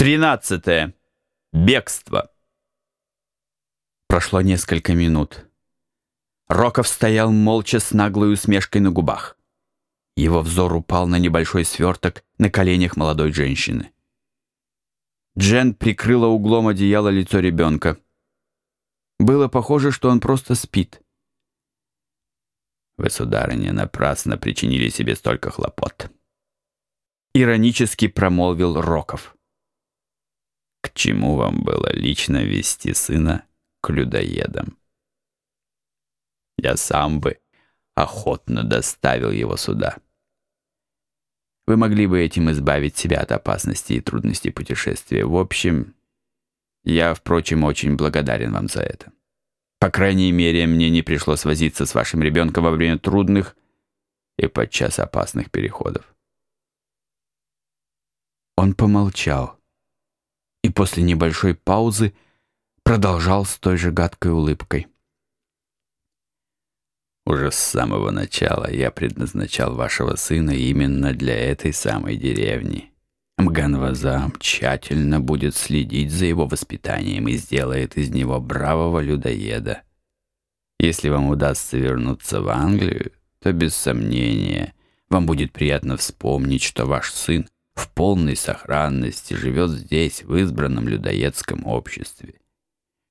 Тринадцатое. Бегство. Прошло несколько минут. Роков стоял молча с наглой усмешкой на губах. Его взор упал на небольшой сверток на коленях молодой женщины. Джен прикрыла углом одеяла лицо ребенка. Было похоже, что он просто спит. «Вы, сударыня, напрасно причинили себе столько хлопот», — иронически промолвил Роков. Чему вам было лично вести сына к людоедам? Я сам бы охотно доставил его сюда. Вы могли бы этим избавить себя от опасности и трудностей путешествия. В общем, я, впрочем, очень благодарен вам за это. По крайней мере, мне не пришлось возиться с вашим ребенком во время трудных и подчас опасных переходов. Он помолчал и после небольшой паузы продолжал с той же гадкой улыбкой. Уже с самого начала я предназначал вашего сына именно для этой самой деревни. Мганвазам тщательно будет следить за его воспитанием и сделает из него бравого людоеда. Если вам удастся вернуться в Англию, то без сомнения вам будет приятно вспомнить, что ваш сын в полной сохранности живет здесь, в избранном людоедском обществе.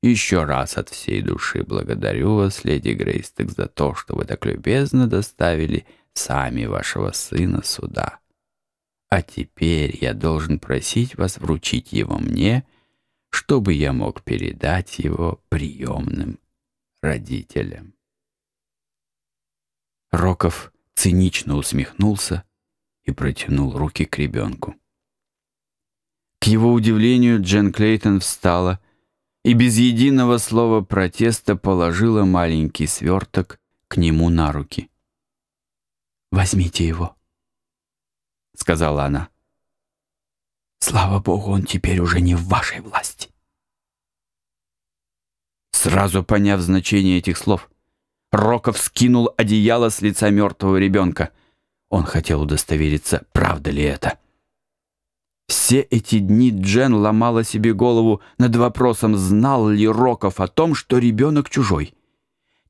Еще раз от всей души благодарю вас, леди Грейстек, за то, что вы так любезно доставили сами вашего сына сюда. А теперь я должен просить вас вручить его мне, чтобы я мог передать его приемным родителям. Роков цинично усмехнулся и протянул руки к ребенку. К его удивлению, Джен Клейтон встала и без единого слова протеста положила маленький сверток к нему на руки. «Возьмите его», — сказала она. «Слава Богу, он теперь уже не в вашей власти». Сразу поняв значение этих слов, Роков скинул одеяло с лица мертвого ребенка. Он хотел удостовериться, правда ли это. Все эти дни Джен ломала себе голову над вопросом, знал ли Роков о том, что ребенок чужой.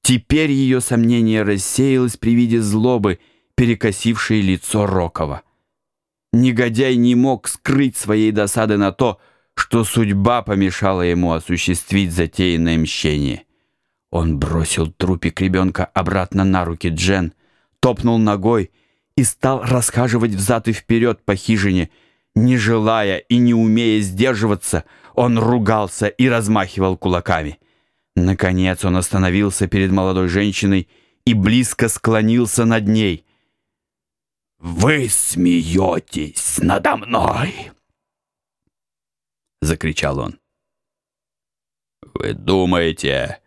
Теперь ее сомнение рассеялось при виде злобы, перекосившей лицо Рокова. Негодяй не мог скрыть своей досады на то, что судьба помешала ему осуществить затеянное мщение. Он бросил трупик ребенка обратно на руки Джен, топнул ногой и стал расхаживать взад и вперед по хижине, не желая и не умея сдерживаться, он ругался и размахивал кулаками. Наконец он остановился перед молодой женщиной и близко склонился над ней. «Вы смеетесь надо мной!» Закричал он. «Вы думаете,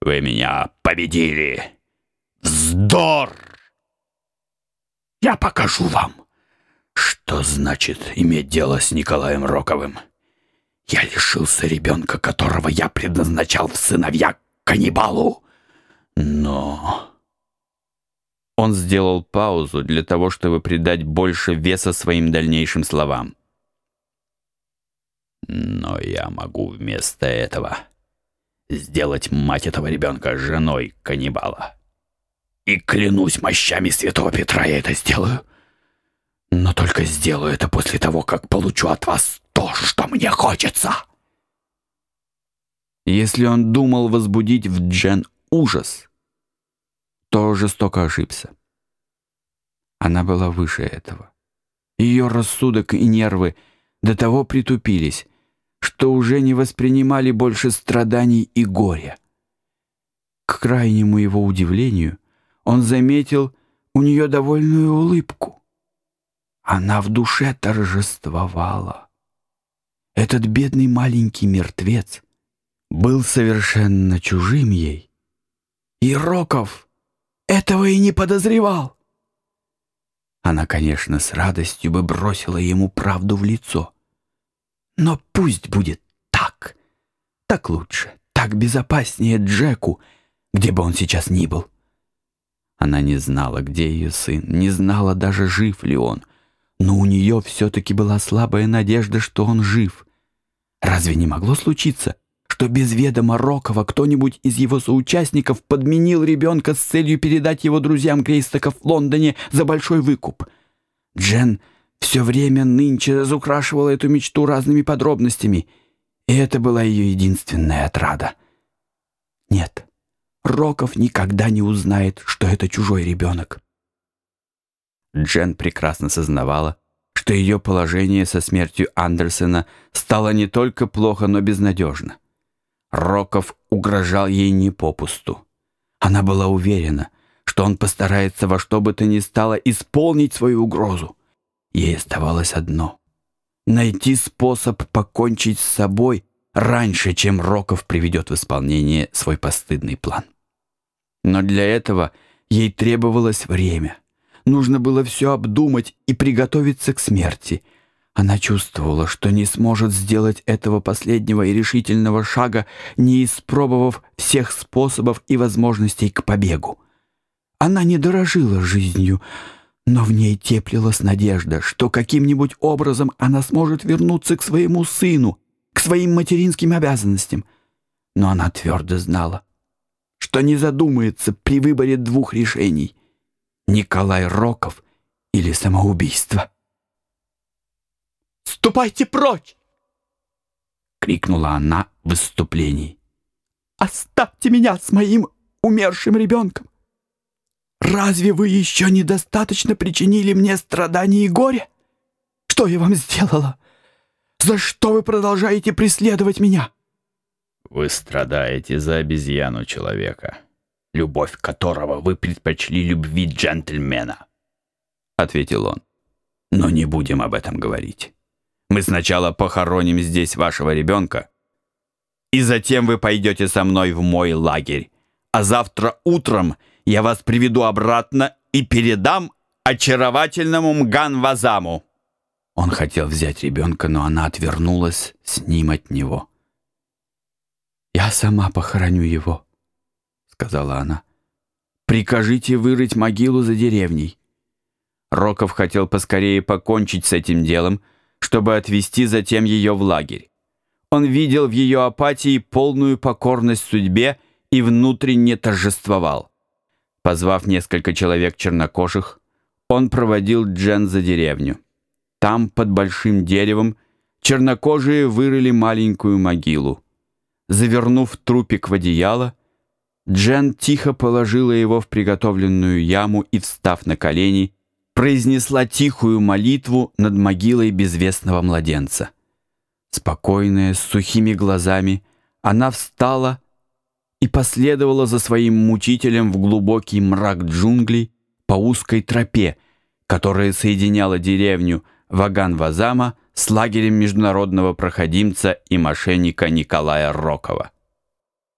вы меня победили?» «Вздор!» «Я покажу вам!» Что значит иметь дело с Николаем Роковым? Я лишился ребенка, которого я предназначал в сыновья каннибалу. Но... Он сделал паузу для того, чтобы придать больше веса своим дальнейшим словам. Но я могу вместо этого сделать мать этого ребенка женой каннибала. И клянусь мощами святого Петра, я это сделаю. Но только сделаю это после того, как получу от вас то, что мне хочется. Если он думал возбудить в Джен ужас, то жестоко ошибся. Она была выше этого. Ее рассудок и нервы до того притупились, что уже не воспринимали больше страданий и горя. К крайнему его удивлению он заметил у нее довольную улыбку. Она в душе торжествовала. Этот бедный маленький мертвец был совершенно чужим ей. И Роков этого и не подозревал. Она, конечно, с радостью бы бросила ему правду в лицо. Но пусть будет так. Так лучше, так безопаснее Джеку, где бы он сейчас ни был. Она не знала, где ее сын, не знала даже, жив ли он — но у нее все-таки была слабая надежда, что он жив. Разве не могло случиться, что без ведома Рокова кто-нибудь из его соучастников подменил ребенка с целью передать его друзьям Грейстоков в Лондоне за большой выкуп? Джен все время нынче разукрашивала эту мечту разными подробностями, и это была ее единственная отрада. Нет, Роков никогда не узнает, что это чужой ребенок. Джен прекрасно сознавала, что ее положение со смертью Андерсона стало не только плохо, но безнадежно. Роков угрожал ей не попусту. Она была уверена, что он постарается во что бы то ни стало исполнить свою угрозу. Ей оставалось одно — найти способ покончить с собой раньше, чем Роков приведет в исполнение свой постыдный план. Но для этого ей требовалось время — Нужно было все обдумать и приготовиться к смерти. Она чувствовала, что не сможет сделать этого последнего и решительного шага, не испробовав всех способов и возможностей к побегу. Она не дорожила жизнью, но в ней теплилась надежда, что каким-нибудь образом она сможет вернуться к своему сыну, к своим материнским обязанностям. Но она твердо знала, что не задумается при выборе двух решений — Николай Роков или самоубийство. «Ступайте прочь!» — крикнула она в выступлении. «Оставьте меня с моим умершим ребенком! Разве вы еще недостаточно причинили мне страдания и горе? Что я вам сделала? За что вы продолжаете преследовать меня?» «Вы страдаете за обезьяну человека», любовь которого вы предпочли любви джентльмена», — ответил он. «Но не будем об этом говорить. Мы сначала похороним здесь вашего ребенка, и затем вы пойдете со мной в мой лагерь, а завтра утром я вас приведу обратно и передам очаровательному Мган-Вазаму». Он хотел взять ребенка, но она отвернулась с ним от него. «Я сама похороню его», сказала она. «Прикажите вырыть могилу за деревней». Роков хотел поскорее покончить с этим делом, чтобы отвезти затем ее в лагерь. Он видел в ее апатии полную покорность судьбе и внутренне торжествовал. Позвав несколько человек чернокожих, он проводил Джен за деревню. Там, под большим деревом, чернокожие вырыли маленькую могилу. Завернув трупик в одеяло, Джен тихо положила его в приготовленную яму и, встав на колени, произнесла тихую молитву над могилой безвестного младенца. Спокойная, с сухими глазами, она встала и последовала за своим мучителем в глубокий мрак джунглей по узкой тропе, которая соединяла деревню Ваган-Вазама с лагерем международного проходимца и мошенника Николая Рокова.